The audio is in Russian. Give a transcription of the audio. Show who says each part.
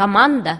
Speaker 1: команда.